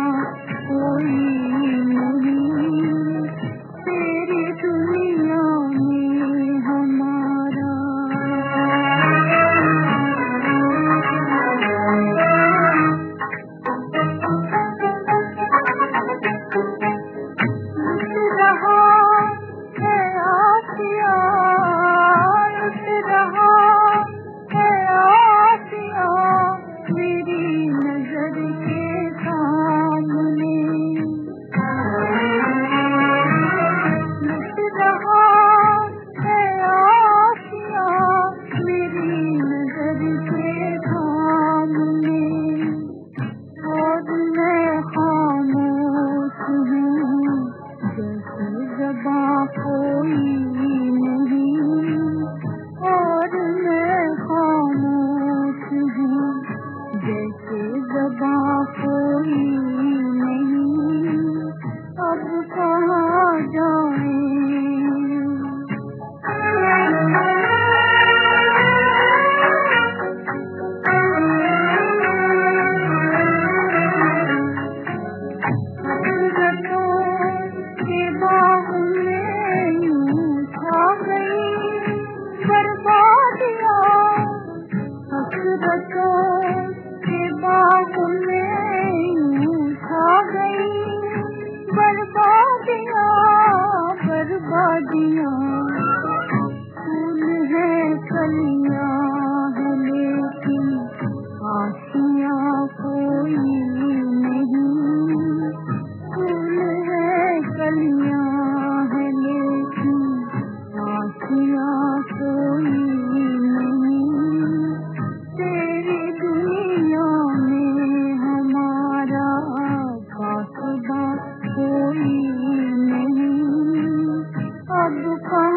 啊嗯 कोई कलियाँ नहीं। है कलियाँ है, लेकिन आसियाँ कोई नहीं। तेरी दुनिया में हमारा कोई नहीं। अब का